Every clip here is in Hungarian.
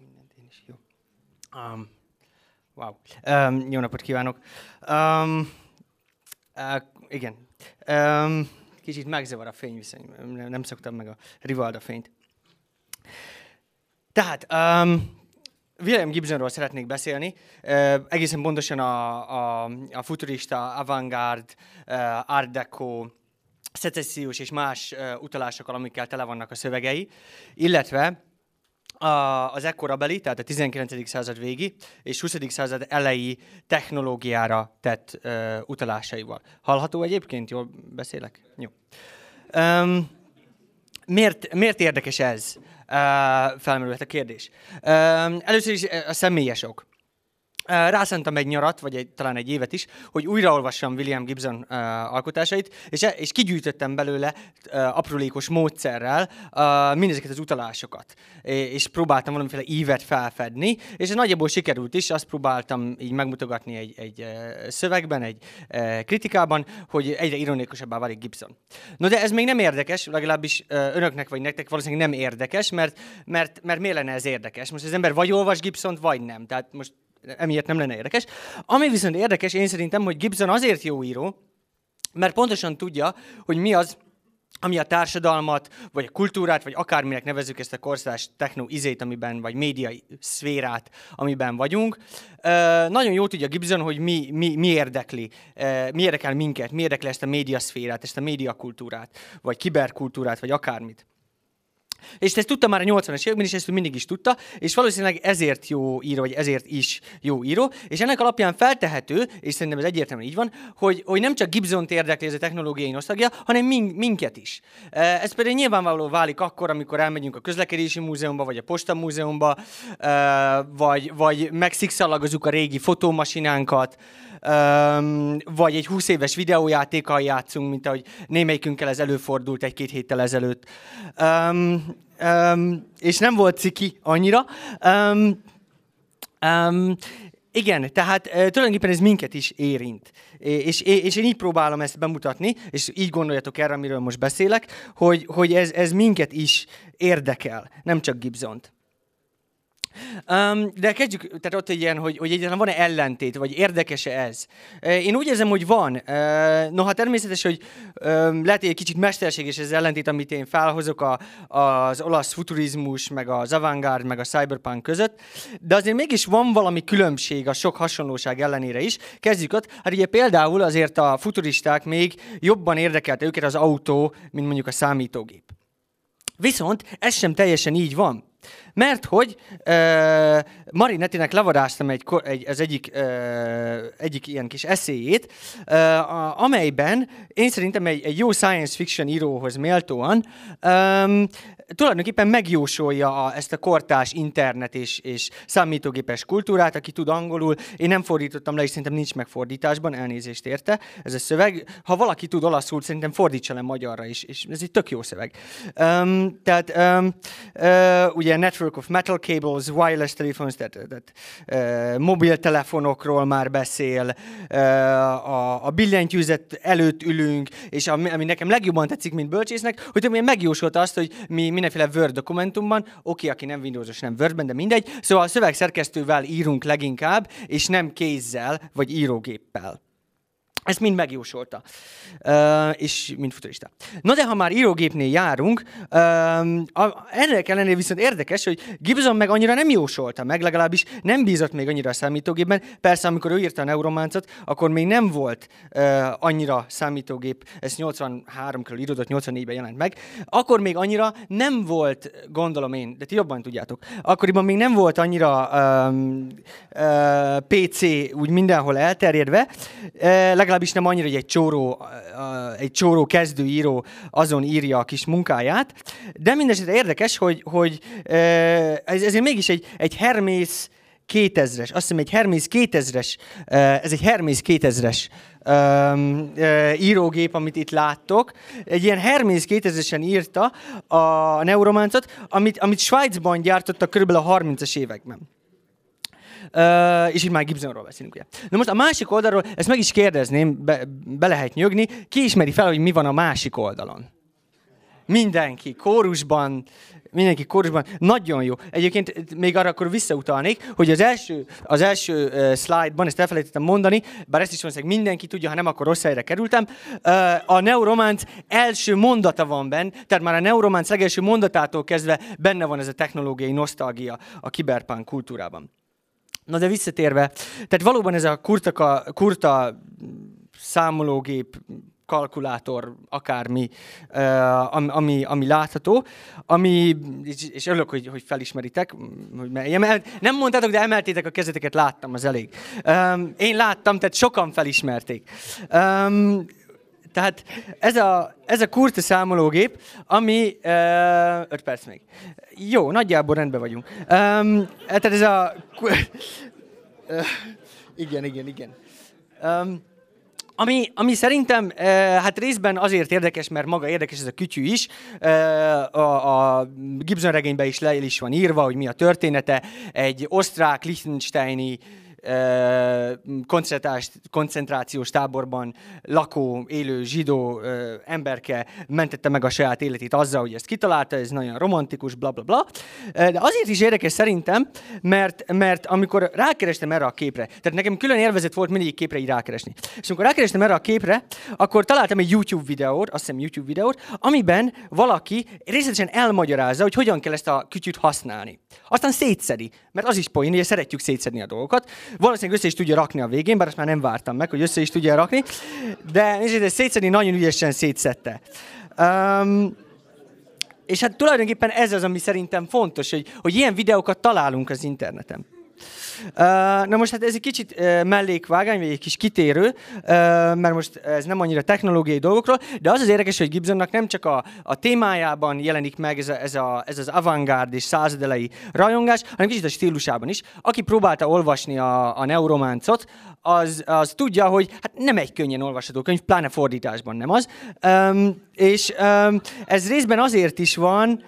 mindent én is, jó. Um, wow. Um, jó napot kívánok. Um, uh, igen. Um, kicsit megzavar a fényviszony, nem, szoktam meg a Rivalda fényt. Tehát, um, William Gibsonról szeretnék beszélni, uh, egészen pontosan a, a, a futurista, avantgárd, uh, art deco, szecessziós és más uh, utalásokkal, amikkel tele vannak a szövegei, illetve a, az ekkora beli, tehát a 19. század végi és 20. század elejé technológiára tett uh, utalásaival. Hallható egyébként? Jól beszélek? Jó. Um, miért, miért érdekes ez? Uh, felmerülhet a kérdés. Um, először is a személyes ok rászántam egy nyarat, vagy egy, talán egy évet is, hogy újraolvassam William Gibson uh, alkotásait, és, e, és kigyűjtöttem belőle uh, aprólékos módszerrel uh, mindezeket az utalásokat, és próbáltam valamiféle ívet felfedni, és ez nagyjából sikerült is, azt próbáltam így megmutogatni egy, egy uh, szövegben, egy uh, kritikában, hogy egyre ironikusabbá válik Gibson. No de ez még nem érdekes, legalábbis uh, önöknek vagy nektek valószínűleg nem érdekes, mert, mert, mert miért lenne ez érdekes? Most az ember vagy olvas Gibsont, vagy nem. Tehát most emiatt nem lenne érdekes. Ami viszont érdekes, én szerintem, hogy Gibson azért jó író, mert pontosan tudja, hogy mi az, ami a társadalmat, vagy a kultúrát, vagy akárminek nevezük ezt a korszás techno izét, amiben, vagy média szférát, amiben vagyunk. Uh, nagyon jó tudja Gibson, hogy mi, mi, mi érdekli, uh, mi érdekel minket, mi érdekli ezt a média szférát, ezt a média kultúrát, vagy kiberkultúrát, vagy akármit. És ezt tudta már a 80-as években, és ezt mindig is tudta, és valószínűleg ezért jó író, vagy ezért is jó író, és ennek alapján feltehető, és szerintem ez egyértelműen így van, hogy, hogy nem csak Gibson-t érdekli ez a technológiai nosztalgia, hanem min- minket is. Ez pedig nyilvánvaló válik akkor, amikor elmegyünk a közlekedési múzeumba, vagy a posta múzeumba, vagy, vagy megszikszalagozunk a régi fotómasinánkat, vagy egy 20 éves videójátékkal játszunk, mint ahogy némelyikünkkel ez előfordult egy-két héttel ezelőtt. És nem volt ciki annyira. Um, igen, tehát e, tulajdonképpen ez minket is érint. És, és én így próbálom ezt bemutatni, és így gondoljatok erre, amiről most beszélek, hogy, hogy ez, ez minket is érdekel, nem csak Gibson-t. Um, de kezdjük, tehát ott egy ilyen, hogy, hogy egyáltalán van-e ellentét, vagy érdekes-e ez? Én úgy érzem, hogy van. Uh, noha természetes, hogy um, lehet, hogy egy kicsit mesterséges ez ellentét, amit én felhozok a, az olasz futurizmus, meg az avantgárd, meg a cyberpunk között, de azért mégis van valami különbség a sok hasonlóság ellenére is. Kezdjük ott. Hát ugye például azért a futuristák még jobban érdekelte őket az autó, mint mondjuk a számítógép. Viszont ez sem teljesen így van. Mert hogy uh, Marinettinek levaráztam egy, egy, az egyik, uh, egyik ilyen kis eszéjét, uh, amelyben én szerintem egy, egy jó science fiction íróhoz méltóan um, tulajdonképpen megjósolja a, ezt a kortás internet és, és számítógépes kultúrát, aki tud angolul. Én nem fordítottam le, és szerintem nincs megfordításban, elnézést érte ez a szöveg. Ha valaki tud olaszul, szerintem fordítsa le magyarra is, és ez egy tök jó szöveg. Um, tehát um, uh, ugye Network of Metal Cables, Wireless Telephones, tehát, tehát uh, mobiltelefonokról már beszél, uh, a, a billentyűzet előtt ülünk, és ami, ami nekem legjobban tetszik, mint bölcsésznek, hogy megjósolta azt, hogy mi mindenféle Word dokumentumban, oké, aki nem Windowsos, nem Wordben, de mindegy, szóval a szövegszerkesztővel írunk leginkább, és nem kézzel vagy írógéppel. Ezt mind megjósolta. Uh, és mind futurista. Na de ha már írógépnél járunk, uh, ennek ellenére viszont érdekes, hogy Gibson meg annyira nem jósolta meg, legalábbis nem bízott még annyira a számítógépben. Persze, amikor ő írta a Neurománcot, akkor még nem volt uh, annyira számítógép, ez 83 körül íródott, 84-ben jelent meg, akkor még annyira nem volt, gondolom én, de ti jobban tudjátok, akkoriban még nem volt annyira um, uh, PC úgy mindenhol elterjedve, uh, legalább legalábbis nem annyira, hogy egy csóró, egy csóró kezdőíró azon írja a kis munkáját, de mindesetre érdekes, hogy, hogy ez, ezért mégis egy, egy Hermész 2000-es, azt hiszem egy Hermész 2000-es, ez egy Hermész 2000-es um, uh, írógép, amit itt láttok. Egy ilyen Hermész 2000-esen írta a Neurománcot, amit, amit Svájcban gyártottak körülbelül a 30-as években. Uh, és itt már Gibsonról beszélünk, ugye. Na most a másik oldalról, ezt meg is kérdezném, be, be lehet nyögni, ki ismeri fel, hogy mi van a másik oldalon? mindenki kórusban, mindenki kórusban. Nagyon jó. Egyébként még arra akkor visszautalnék, hogy az első, az első uh, slide-ban, ezt elfelejtettem mondani, bár ezt is valószínűleg mindenki tudja, ha nem, akkor rossz helyre kerültem, uh, a Neuromance első mondata van benne, tehát már a Neuromance legelső mondatától kezdve benne van ez a technológiai nosztalgia a kiberpunk kultúrában. Na de visszatérve, tehát valóban ez a kurta, kurta számológép, kalkulátor, akármi, ami, ami, ami látható, ami, és örülök, hogy, hogy felismeritek, hogy nem mondtátok, de emeltétek a kezeteket, láttam, az elég. Én láttam, tehát sokan felismerték. Tehát ez a, ez a kurta számológép, ami... Uh, öt perc még. Jó, nagyjából rendben vagyunk. Um, tehát ez a... Uh, igen, igen, igen. Um, ami, ami szerintem e, hát részben azért érdekes, mert maga érdekes ez a kütyű is. E, a, a Gibson regényben is le is van írva, hogy mi a története. Egy osztrák, liechtensteini koncentrációs táborban lakó, élő zsidó emberke mentette meg a saját életét azzal, hogy ezt kitalálta, ez nagyon romantikus, bla bla bla. De azért is érdekes szerintem, mert, mert amikor rákerestem erre a képre, tehát nekem külön élvezet volt mindig képre így rákeresni. És amikor rákerestem erre a képre, akkor találtam egy YouTube videót, azt hiszem YouTube videót, amiben valaki részletesen elmagyarázza, hogy hogyan kell ezt a kütyűt használni. Aztán szétszedi, mert az is poén, hogy szeretjük szétszedni a dolgokat. Valószínűleg össze is tudja rakni a végén, bár azt már nem vártam meg, hogy össze is tudja rakni, de nézzétek, szétszedni nagyon ügyesen szétszedte. Um, és hát tulajdonképpen ez az, ami szerintem fontos, hogy, hogy ilyen videókat találunk az interneten. Na most hát ez egy kicsit mellékvágány, vagy egy kis kitérő, mert most ez nem annyira technológiai dolgokról, de az az érdekes, hogy Gibsonnak nem csak a, a témájában jelenik meg ez, a, ez, a, ez az avantgárd és századelei rajongás, hanem kicsit a stílusában is. Aki próbálta olvasni a, a neurománcot, az, az tudja, hogy hát nem egy könnyen olvasható könyv, pláne fordításban nem az. És ez részben azért is van,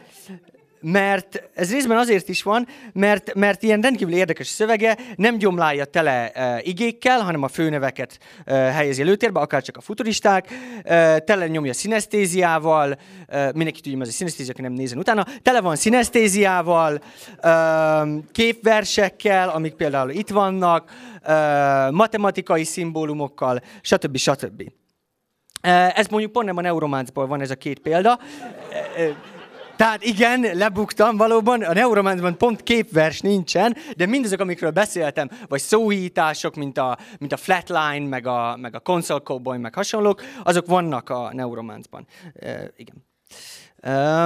mert ez részben azért is van, mert, mert ilyen rendkívül érdekes szövege nem gyomlálja tele uh, igékkel, hanem a főneveket uh, helyezi előtérbe, akár csak a futuristák, uh, tele nyomja szinesztéziával, uh, mindenki tudja, ez a szinesztézia, aki nem nézen utána, tele van szinesztéziával, uh, képversekkel, amik például itt vannak, uh, matematikai szimbólumokkal, stb. stb. Uh, ez mondjuk pont nem a neurománcból van ez a két példa. Uh, tehát igen, lebuktam valóban, a Neuromanceban pont képvers nincsen, de mindazok, amikről beszéltem, vagy szóhítások, mint a, mint a Flatline, meg a, meg a Console Cowboy, meg hasonlók, azok vannak a Neuromanceban. Uh, igen.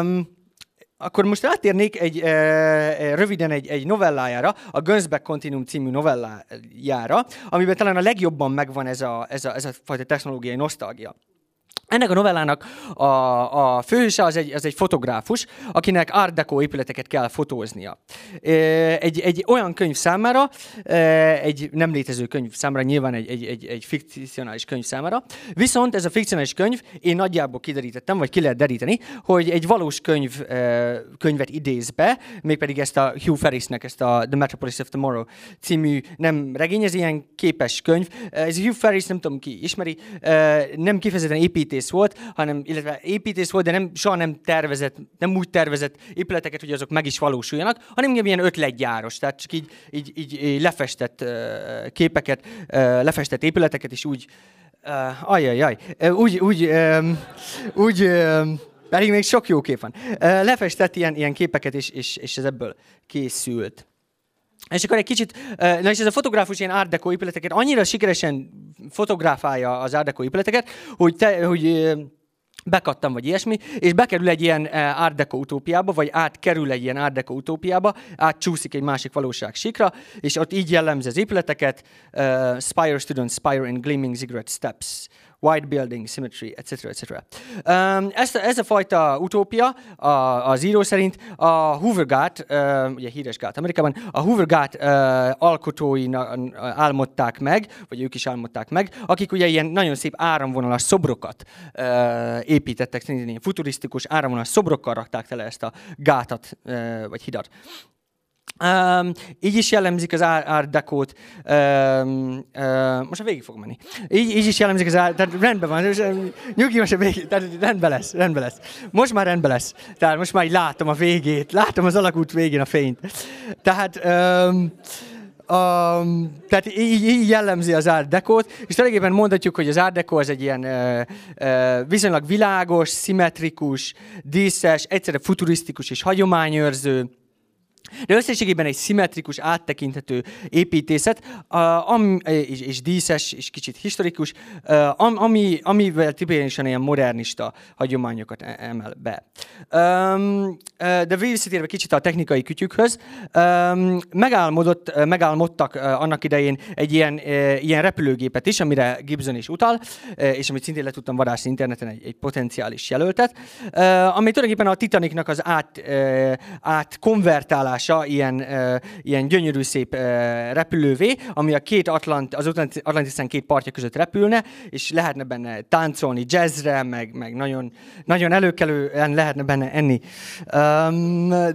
Um, akkor most rátérnék egy, e, röviden egy, egy novellájára, a Gunsback Continuum című novellájára, amiben talán a legjobban megvan ez a, ez a, ez a fajta technológiai nosztalgia. Ennek a novellának a, a főhőse az egy, az egy fotográfus, akinek Art Deco épületeket kell fotóznia. Egy, egy olyan könyv számára, egy nem létező könyv számára, nyilván egy, egy, egy, egy fikcionális könyv számára, viszont ez a fikcionális könyv, én nagyjából kiderítettem, vagy ki lehet deríteni, hogy egy valós könyv, könyvet idéz be, mégpedig ezt a Hugh Ferrisnek, ezt a The Metropolis of Tomorrow című nem regény, ez ilyen képes könyv. Ez Hugh Ferris, nem tudom ki ismeri, nem kifejezetten épít építész volt, hanem, illetve építész volt, de nem, soha nem tervezett, nem úgy tervezett épületeket, hogy azok meg is valósuljanak, hanem ilyen ötletgyáros, tehát csak így, így, így lefestett képeket, lefestett épületeket, és úgy, ajajaj, úgy, úgy, úgy, pedig még sok jó kép van. Lefestett ilyen, ilyen képeket, és, és, és ez ebből készült. És akkor egy kicsit, na és ez a fotográfus ilyen Art Deco épületeket annyira sikeresen fotográfálja az Art Deco épületeket, hogy, te, hogy bekattam, vagy ilyesmi, és bekerül egy ilyen Art utópiába, vagy átkerül egy ilyen Art utópiába, átcsúszik egy másik valóság sikra, és ott így jellemzi az épületeket, uh, Spire Student, Spire in Gleaming Ziggurat Steps, white building, symmetry, etc. etc. Um, ez, ez a fajta utópia a, az író szerint a Hoover Gát, uh, ugye híres gát Amerikában, a Hoover Gát uh, alkotói álmodták meg, vagy ők is álmodták meg, akik ugye ilyen nagyon szép áramvonalas szobrokat uh, építettek, ilyen futurisztikus áramvonalas szobrokkal rakták tele ezt a gátat, uh, vagy hidat. Um, így is jellemzik az Art Deco-t. Um, uh, most a végig fog menni. Így, így is jellemzik az Art, tehát rendben van. Nyugi, most a végig, tehát rendben lesz, rendben lesz. Most már rendben lesz. Tehát most már így látom a végét, látom az alakút végén a fényt. Tehát um, Um, tehát így, így jellemzi az Art Deco-t, és tulajdonképpen mondhatjuk, hogy az Art Deco az egy ilyen uh, uh, viszonylag világos, szimmetrikus, díszes, egyszerre futurisztikus és hagyományőrző, de összességében egy szimmetrikus, áttekinthető építészet, ami, és, és díszes, és kicsit historikus, ami, amivel tipikusan ilyen modernista hagyományokat e, emel be. De visszatérve kicsit a technikai kütyükhöz, megálmodott, megálmodtak annak idején egy ilyen, ilyen repülőgépet is, amire Gibson is utal, és amit szintén le tudtam vadászni interneten egy, egy potenciális jelöltet, ami tulajdonképpen a Titanicnak az át, átkonvertálás alakítása ilyen, uh, ilyen gyönyörű szép repülővé, ami a két Atlant, az Atlantisztán két partja között repülne, és lehetne benne táncolni jazzre, meg, meg nagyon, nagyon előkelően lehetne benne enni.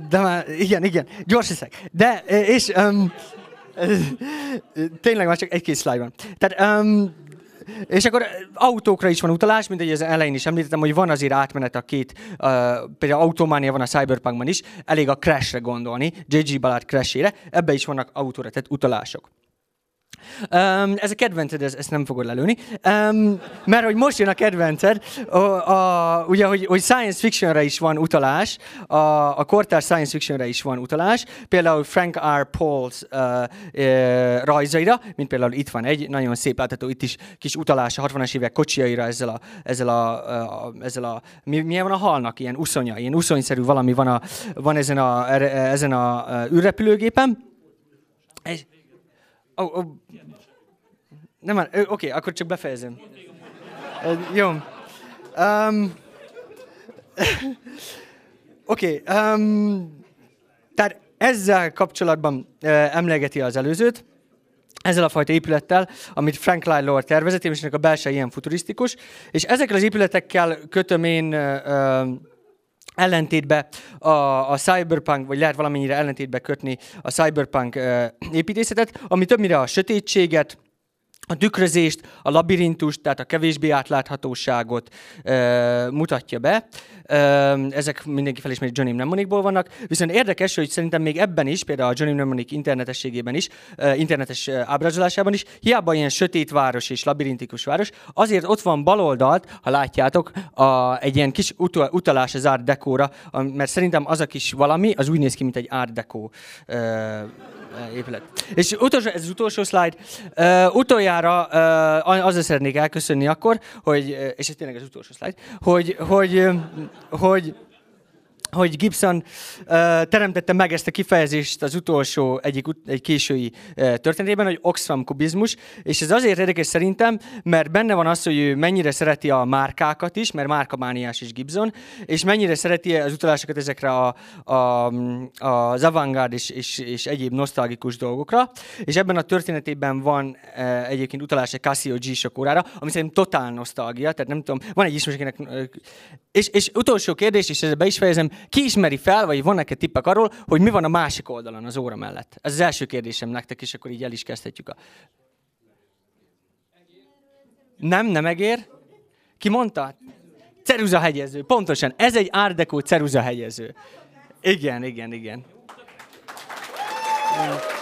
De már, igen, igen, gyors leszek. De, és um, tényleg már csak egy-két slide van. Tehát um, és akkor autókra is van utalás, mint ahogy az elején is említettem, hogy van azért átmenet a két, uh, például Autománia van a Cyberpunkban is, elég a Crashre gondolni, J.G. Ballard Crashére, ebbe is vannak autóra tett utalások. Um, ez a kedvenced, ez, ezt nem fogod lelőni. Um, mert hogy most jön a kedvenced, a, a, ugye, hogy, hogy science fictionre is van utalás, a, a kortárs science fictionre is van utalás, például Frank R. Pauls uh, uh, rajzaira, mint például itt van egy, nagyon szép látható itt is kis utalás a 60-as évek kocsiaira ezzel a, ezzel a, a, ezzel a mi, milyen van a halnak, ilyen uszonya, ilyen uszonyszerű valami van, a, van ezen a, ezen a űrrepülőgépen. Ez, Oh, oh. Nem oké, okay, akkor csak befejezem. Uh, jó. Um, oké, okay, um, tehát ezzel kapcsolatban uh, emlegeti az előzőt, ezzel a fajta épülettel, amit Frank Lower tervezett, és ennek a belső ilyen futurisztikus, és ezekkel az épületekkel kötöm én uh, ellentétbe a, a cyberpunk, vagy lehet valamennyire ellentétbe kötni a cyberpunk uh, építészetet, ami többnyire a sötétséget, a tükrözést, a labirintust, tehát a kevésbé átláthatóságot e, mutatja be. E, ezek mindenki felismeri, Johnny Mnemonicból vannak. Viszont érdekes, hogy szerintem még ebben is, például a Johnny Mnemonic internetességében is, e, internetes ábrázolásában is, hiába ilyen sötét város és labirintikus város, azért ott van baloldalt, ha látjátok, a, egy ilyen kis utalás az Art Deco-ra, mert szerintem az a kis valami, az úgy néz ki, mint egy Art Deco e, épület. És utolsó, ez az utolsó slide. Uh, utoljára uh, azzal szeretnék elköszönni akkor, hogy, és ez tényleg az utolsó slide, hogy, hogy, hogy hogy Gibson uh, teremtette meg ezt a kifejezést az utolsó egyik egy késői uh, történetében, hogy Oxfam kubizmus, és ez azért érdekes szerintem, mert benne van az, hogy ő mennyire szereti a márkákat is, mert márkamániás is Gibson, és mennyire szereti az utalásokat ezekre a, a, az avantgárd és, és, és egyéb nosztalgikus dolgokra, és ebben a történetében van uh, egyébként utalás egy Casio g órára, ami szerintem totál nosztalgia, tehát nem tudom, van egy ismerős, és, és utolsó kérdés, és ezzel be is fejezem, ki ismeri fel, vagy van neked tippek arról, hogy mi van a másik oldalon az óra mellett? Ez az első kérdésem nektek, és akkor így el is kezdhetjük a... Nem, nem egér? Ki mondta? Ceruza hegyező. Pontosan. Ez egy Art Deco ceruza hegyező. Igen, igen, igen. igen.